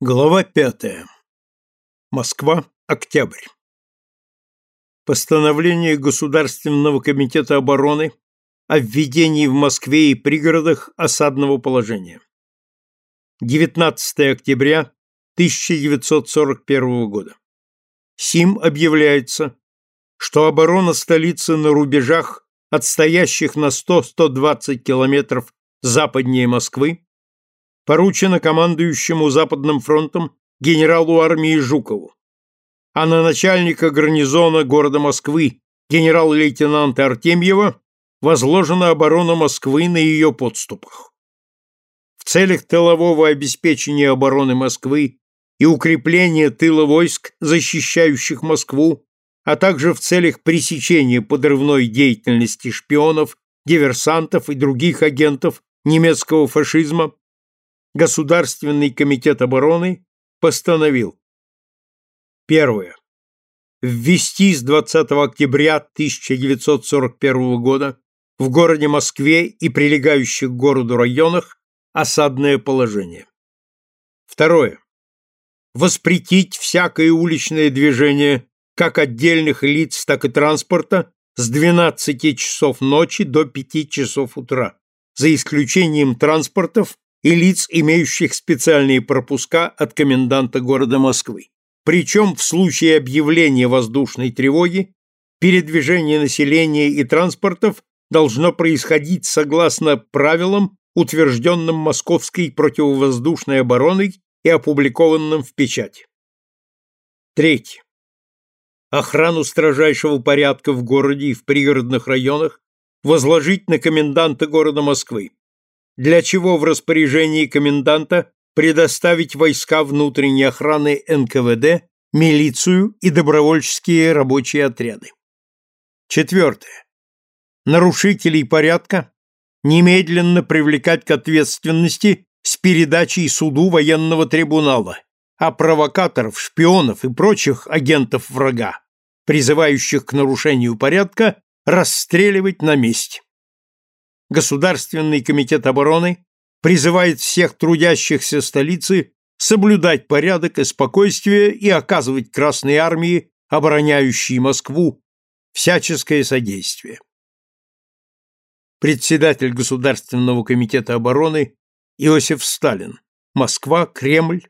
Глава пятая. Москва. Октябрь. Постановление Государственного комитета обороны о введении в Москве и пригородах осадного положения. 19 октября 1941 года. Сим объявляется, что оборона столицы на рубежах, отстоящих на 100-120 километров западнее Москвы, поручено командующему Западным фронтом генералу армии Жукову, а на начальника гарнизона города Москвы генерал-лейтенанта Артемьева возложена оборона Москвы на ее подступах. В целях тылового обеспечения обороны Москвы и укрепления тыла войск, защищающих Москву, а также в целях пресечения подрывной деятельности шпионов, диверсантов и других агентов немецкого фашизма Государственный комитет обороны постановил Первое. Ввести с 20 октября 1941 года в городе Москве и прилегающих к городу районах осадное положение. Второе. Воспретить всякое уличное движение как отдельных лиц, так и транспорта с 12 часов ночи до 5 часов утра, за исключением транспортов, и лиц, имеющих специальные пропуска от коменданта города Москвы. Причем в случае объявления воздушной тревоги передвижение населения и транспортов должно происходить согласно правилам, утвержденным Московской противовоздушной обороной и опубликованным в печати. Третье. Охрану строжайшего порядка в городе и в пригородных районах возложить на коменданта города Москвы, для чего в распоряжении коменданта предоставить войска внутренней охраны НКВД, милицию и добровольческие рабочие отряды. Четвертое. Нарушителей порядка немедленно привлекать к ответственности с передачей суду военного трибунала, а провокаторов, шпионов и прочих агентов врага, призывающих к нарушению порядка, расстреливать на месте. Государственный комитет обороны призывает всех трудящихся столицы соблюдать порядок и спокойствие и оказывать Красной армии, обороняющей Москву, всяческое содействие. Председатель Государственного комитета обороны Иосиф Сталин. Москва, Кремль,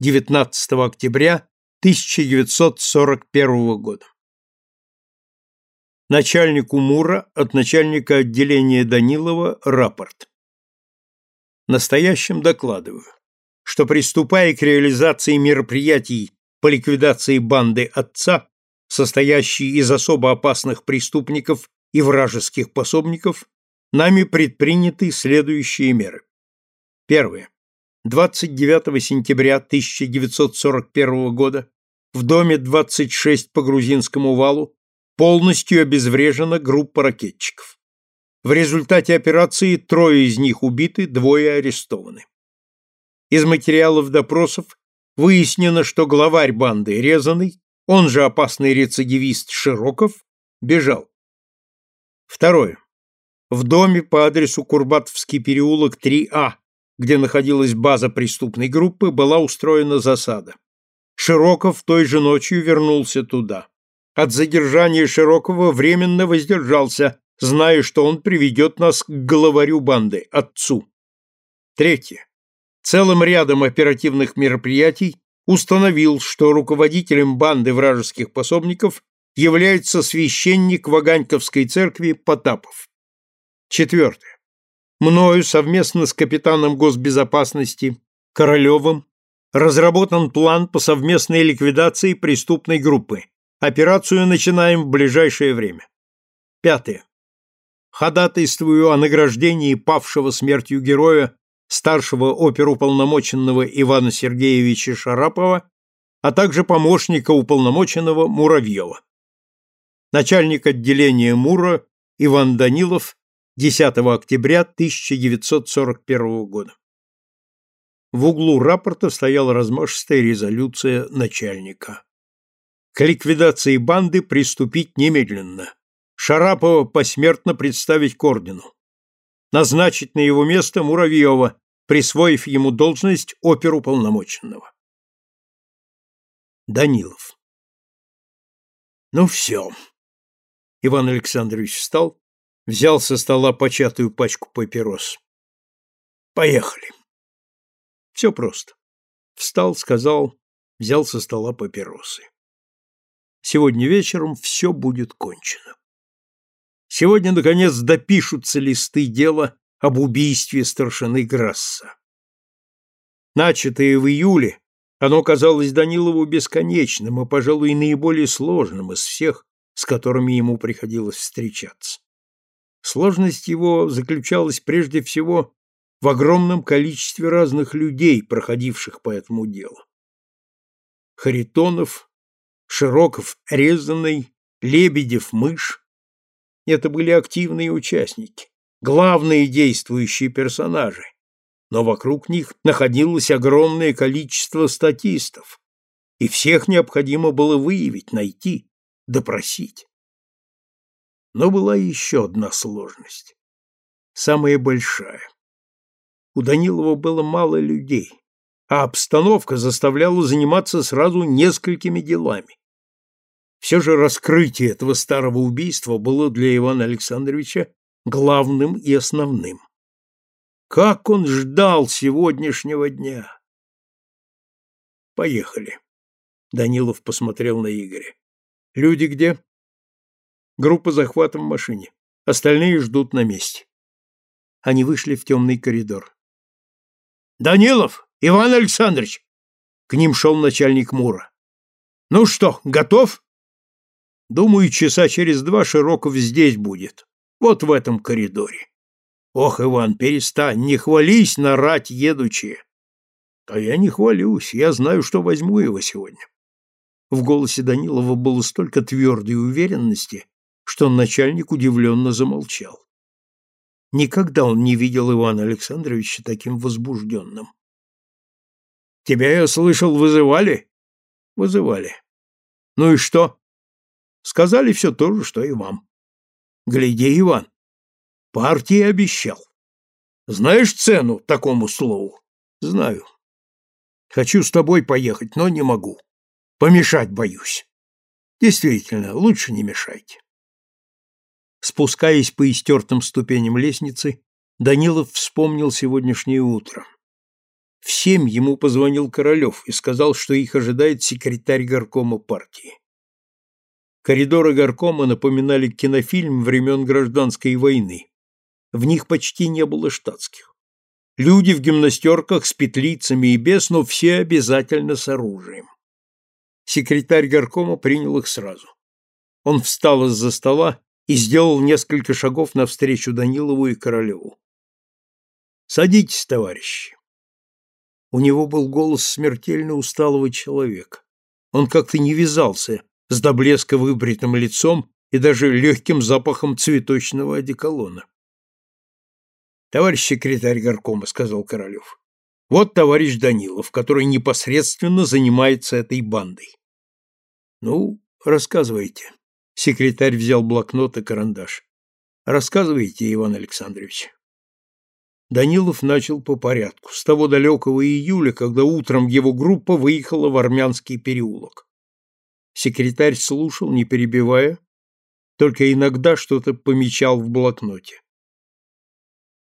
19 октября 1941 года начальнику МУРа от начальника отделения Данилова рапорт. Настоящим докладываю, что приступая к реализации мероприятий по ликвидации банды отца, состоящей из особо опасных преступников и вражеских пособников, нами предприняты следующие меры. Первое. 29 сентября 1941 года в доме 26 по Грузинскому валу полностью обезврежена группа ракетчиков. В результате операции трое из них убиты, двое арестованы. Из материалов допросов выяснено, что главарь банды Резаный, он же опасный рецидивист Широков, бежал. Второе. В доме по адресу Курбатовский переулок 3А, где находилась база преступной группы, была устроена засада. Широков той же ночью вернулся туда от задержания Широкого временно воздержался, зная, что он приведет нас к главарю банды, отцу. Третье. Целым рядом оперативных мероприятий установил, что руководителем банды вражеских пособников является священник Ваганьковской церкви Потапов. Четвертое. Мною совместно с капитаном госбезопасности Королевым разработан план по совместной ликвидации преступной группы, Операцию начинаем в ближайшее время. Пятое. Ходатайствую о награждении павшего смертью героя старшего оперуполномоченного Ивана Сергеевича Шарапова, а также помощника уполномоченного Муравьева. Начальник отделения МУРа Иван Данилов 10 октября 1941 года. В углу рапорта стояла размашистая резолюция начальника. К ликвидации банды приступить немедленно. Шарапова посмертно представить к ордену. Назначить на его место Муравьева, присвоив ему должность оперуполномоченного. Данилов. Ну все. Иван Александрович встал, взял со стола початую пачку папирос. Поехали. Все просто. Встал, сказал, взял со стола папиросы. Сегодня вечером все будет кончено. Сегодня, наконец, допишутся листы дела об убийстве старшины Грасса. Начатое в июле, оно казалось Данилову бесконечным и, пожалуй, наиболее сложным из всех, с которыми ему приходилось встречаться. Сложность его заключалась прежде всего в огромном количестве разных людей, проходивших по этому делу. Харитонов, Широков, Резанный, Лебедев, Мышь — это были активные участники, главные действующие персонажи, но вокруг них находилось огромное количество статистов, и всех необходимо было выявить, найти, допросить. Но была еще одна сложность, самая большая. У Данилова было мало людей, а обстановка заставляла заниматься сразу несколькими делами. Все же раскрытие этого старого убийства было для Ивана Александровича главным и основным. Как он ждал сегодняшнего дня! Поехали. Данилов посмотрел на Игоря. Люди где? Группа захвата в машине. Остальные ждут на месте. Они вышли в темный коридор. Данилов, Иван Александрович! К ним шел начальник Мура. Ну что, готов? Думаю, часа через два Широков здесь будет. Вот в этом коридоре. Ох, Иван, перестань, не хвались на рать едучи. А я не хвалюсь, я знаю, что возьму его сегодня. В голосе Данилова было столько твердой уверенности, что начальник удивленно замолчал. Никогда он не видел Ивана Александровича таким возбужденным. «Тебя, я слышал, вызывали?» «Вызывали». «Ну и что?» «Сказали все то же, что и вам». «Гляди, Иван, Партии обещал. Знаешь цену такому слову? Знаю. Хочу с тобой поехать, но не могу. Помешать боюсь. Действительно, лучше не мешайте. Спускаясь по истертым ступеням лестницы, Данилов вспомнил сегодняшнее утро. В семь ему позвонил Королев и сказал, что их ожидает секретарь горкома партии. Коридоры горкома напоминали кинофильм времен Гражданской войны. В них почти не было штатских. Люди в гимнастерках с петлицами и без, но все обязательно с оружием. Секретарь горкома принял их сразу. Он встал из-за стола и сделал несколько шагов навстречу Данилову и Королеву. «Садитесь, товарищи». У него был голос смертельно усталого человека. Он как-то не вязался с до блеска выбритым лицом и даже легким запахом цветочного одеколона. Товарищ секретарь горкома, сказал Королев. Вот товарищ Данилов, который непосредственно занимается этой бандой. Ну, рассказывайте. Секретарь взял блокнот и карандаш. Рассказывайте, Иван Александрович. Данилов начал по порядку, с того далекого июля, когда утром его группа выехала в Армянский переулок. Секретарь слушал, не перебивая, только иногда что-то помечал в блокноте.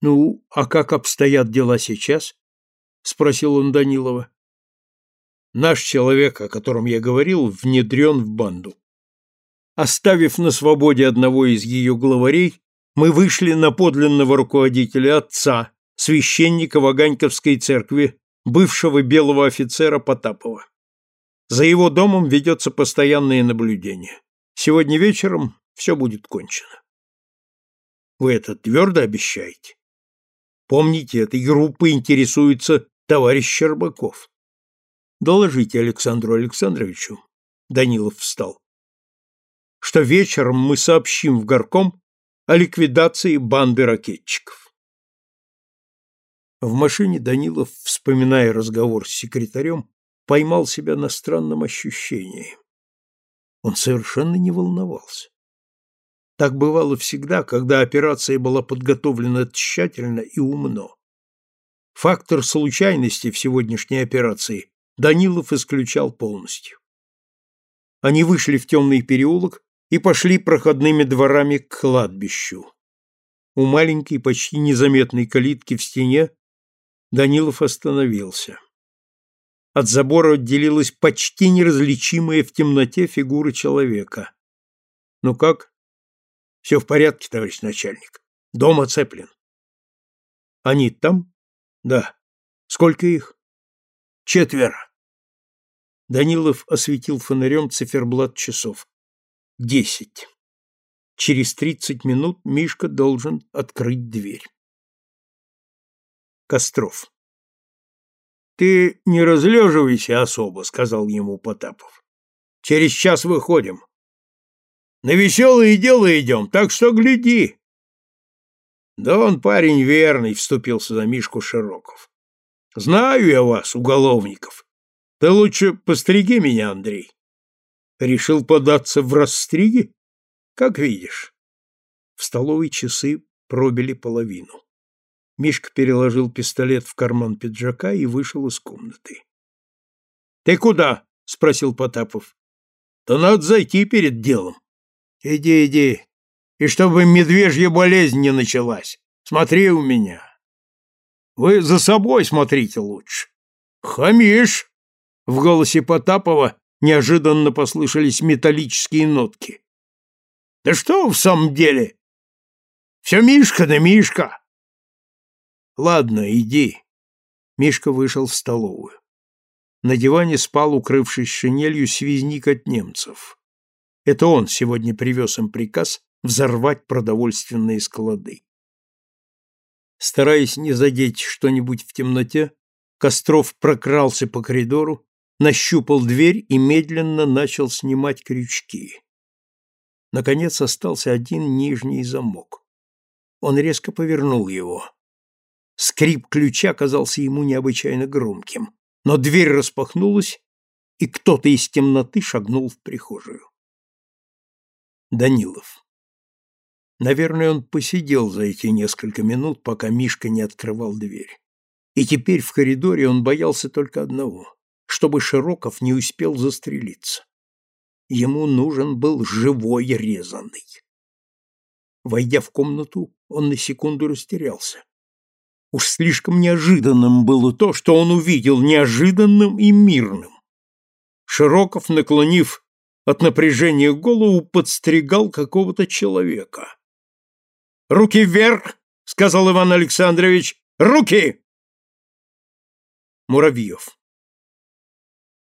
Ну, а как обстоят дела сейчас? спросил он Данилова. Наш человек, о котором я говорил, внедрен в банду. Оставив на свободе одного из ее главарей, мы вышли на подлинного руководителя отца, священника Ваганьковской церкви, бывшего белого офицера Потапова. За его домом ведется постоянное наблюдение. Сегодня вечером все будет кончено. Вы это твердо обещаете? Помните, этой группой интересуется товарищ Щербаков. Доложите Александру Александровичу. Данилов встал. Что вечером мы сообщим в горком о ликвидации банды ракетчиков. В машине Данилов, вспоминая разговор с секретарем, поймал себя на странном ощущении. Он совершенно не волновался. Так бывало всегда, когда операция была подготовлена тщательно и умно. Фактор случайности в сегодняшней операции Данилов исключал полностью. Они вышли в темный переулок и пошли проходными дворами к кладбищу. У маленькой, почти незаметной калитки в стене Данилов остановился. От забора отделилась почти неразличимая в темноте фигура человека. «Ну как?» «Все в порядке, товарищ начальник. Дом оцеплен». «Они там?» «Да». «Сколько их?» «Четверо». Данилов осветил фонарем циферблат часов. «Десять». Через тридцать минут Мишка должен открыть дверь. Костров. «Ты не разлеживайся особо», — сказал ему Потапов. «Через час выходим. На веселые дела идем, так что гляди». «Да он парень верный», — вступился за Мишку Широков. «Знаю я вас, уголовников. Ты лучше постриги меня, Андрей». «Решил податься в растриги?» Как видишь. В столовой часы пробили половину. Мишка переложил пистолет в карман пиджака и вышел из комнаты. Ты куда? спросил Потапов. Да надо зайти перед делом. Иди, иди. И чтобы медвежья болезнь не началась. Смотри у меня. Вы за собой смотрите лучше. Хамишь. В голосе Потапова неожиданно послышались металлические нотки. Да что в самом деле? Все Мишка да Мишка. Ладно, иди. Мишка вышел в столовую. На диване спал, укрывшись шинелью, связник от немцев. Это он сегодня привез им приказ взорвать продовольственные склады. Стараясь не задеть что-нибудь в темноте, Костров прокрался по коридору, нащупал дверь и медленно начал снимать крючки. Наконец остался один нижний замок. Он резко повернул его. Скрип ключа казался ему необычайно громким, но дверь распахнулась, и кто-то из темноты шагнул в прихожую. Данилов. Наверное, он посидел за эти несколько минут, пока Мишка не открывал дверь. И теперь в коридоре он боялся только одного, чтобы Широков не успел застрелиться. Ему нужен был живой резанный. Войдя в комнату, он на секунду растерялся. Уж слишком неожиданным было то, что он увидел, неожиданным и мирным. Широков, наклонив от напряжения голову, подстригал какого-то человека. «Руки вверх!» — сказал Иван Александрович. «Руки!» Муравьев.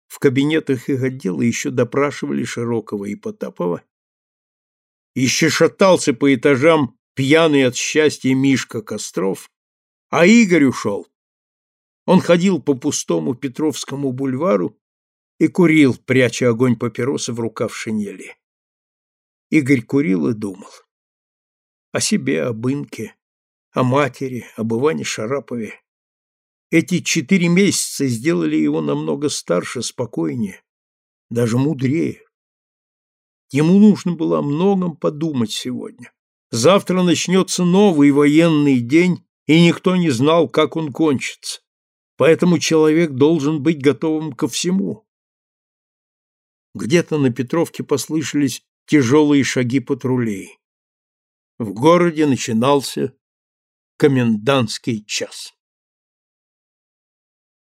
В кабинетах их отдела еще допрашивали Широкого и Потапова. Еще шатался по этажам пьяный от счастья Мишка Костров, а Игорь ушел. Он ходил по пустому Петровскому бульвару и курил, пряча огонь папиросы в рукав шинели. Игорь курил и думал. О себе, об Инке, о матери, об Иване Шарапове. Эти четыре месяца сделали его намного старше, спокойнее, даже мудрее. Ему нужно было о многом подумать сегодня. Завтра начнется новый военный день, и никто не знал, как он кончится. Поэтому человек должен быть готовым ко всему. Где-то на Петровке послышались тяжелые шаги патрулей. В городе начинался комендантский час.